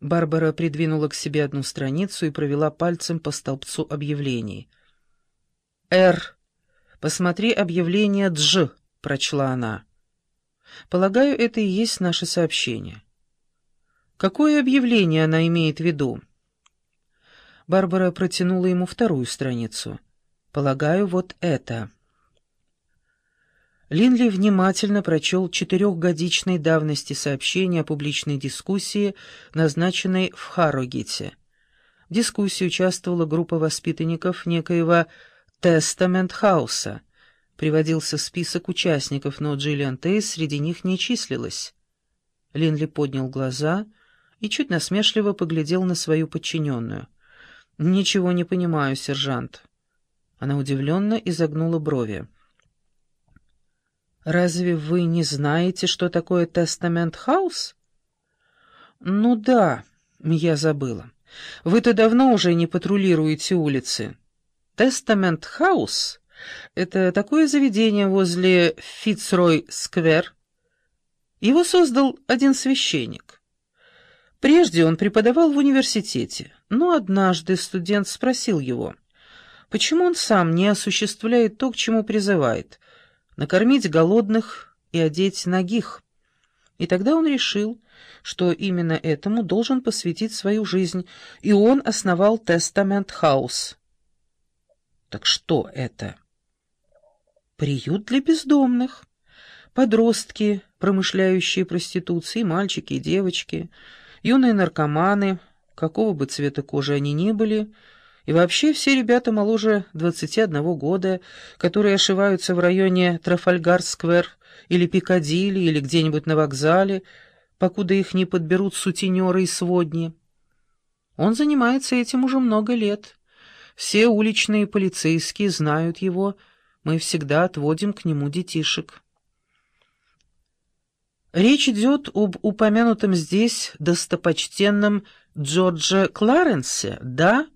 Барбара придвинула к себе одну страницу и провела пальцем по столбцу объявлений. «Р. Посмотри объявление Дж», — прочла она. «Полагаю, это и есть наше сообщение». «Какое объявление она имеет в виду?» Барбара протянула ему вторую страницу. «Полагаю, вот это». Линли внимательно прочел четырехгодичной давности сообщение о публичной дискуссии, назначенной в Харрогите. В дискуссии участвовала группа воспитанников некоего «Тестамент Хауса». Приводился список участников, но Джиллиан Тейс среди них не числилась. Линли поднял глаза и чуть насмешливо поглядел на свою подчиненную. «Ничего не понимаю, сержант». Она удивленно изогнула брови. Разве вы не знаете, что такое Тестамент Хаус? Ну да, я забыла. Вы-то давно уже не патрулируете улицы. Тестамент Хаус — это такое заведение возле Фицрой-сквер. Его создал один священник. Прежде он преподавал в университете, но однажды студент спросил его, почему он сам не осуществляет то, к чему призывает — накормить голодных и одеть нагих. И тогда он решил, что именно этому должен посвятить свою жизнь, и он основал Тестамент Хаус. Так что это? Приют для бездомных. Подростки, промышляющие проституцией, мальчики и девочки, юные наркоманы, какого бы цвета кожи они ни были — и вообще все ребята моложе 21 года, которые ошиваются в районе Трафальгар-сквер или Пикадилли или где-нибудь на вокзале, покуда их не подберут сутенеры и сводни. Он занимается этим уже много лет. Все уличные полицейские знают его, мы всегда отводим к нему детишек. Речь идет об упомянутом здесь достопочтенном Джордже Кларенсе, да?»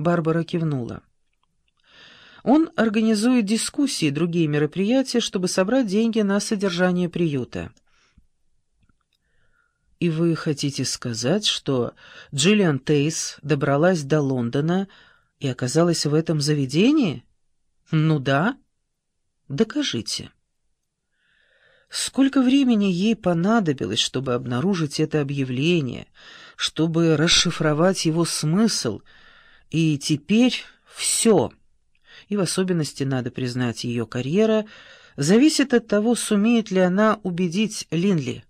Барбара кивнула. Он организует дискуссии и другие мероприятия, чтобы собрать деньги на содержание приюта. И вы хотите сказать, что Джиллиан Тейс добралась до Лондона и оказалась в этом заведении? Ну да. Докажите. Сколько времени ей понадобилось, чтобы обнаружить это объявление, чтобы расшифровать его смысл — и теперь все, и в особенности, надо признать, ее карьера, зависит от того, сумеет ли она убедить Линли.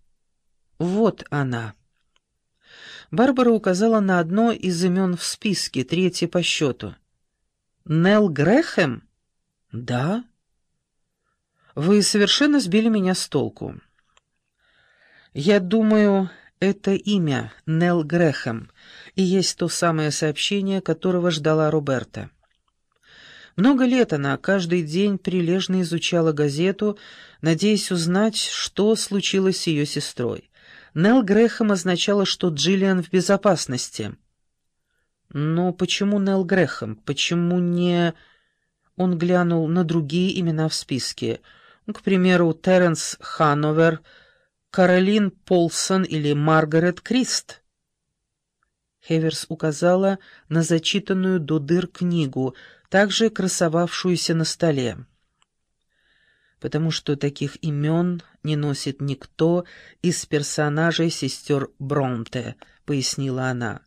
Вот она. Барбара указала на одно из имен в списке, третье по счету. «Нелл Грэхэм?» «Да». «Вы совершенно сбили меня с толку». «Я думаю, это имя, Нелл Грэхэм, и есть то самое сообщение, которого ждала Роберта. Много лет она каждый день прилежно изучала газету, надеясь узнать, что случилось с ее сестрой. Нелл Грэхэм означало, что Джиллиан в безопасности. Но почему Нелл Грэхэм? Почему не... Он глянул на другие имена в списке. К примеру, Терренс Хановер — Каролин Полсон или Маргарет Крист?» Хеверс указала на зачитанную до дыр книгу, также красовавшуюся на столе. «Потому что таких имен не носит никто из персонажей сестер Бронте», — пояснила она.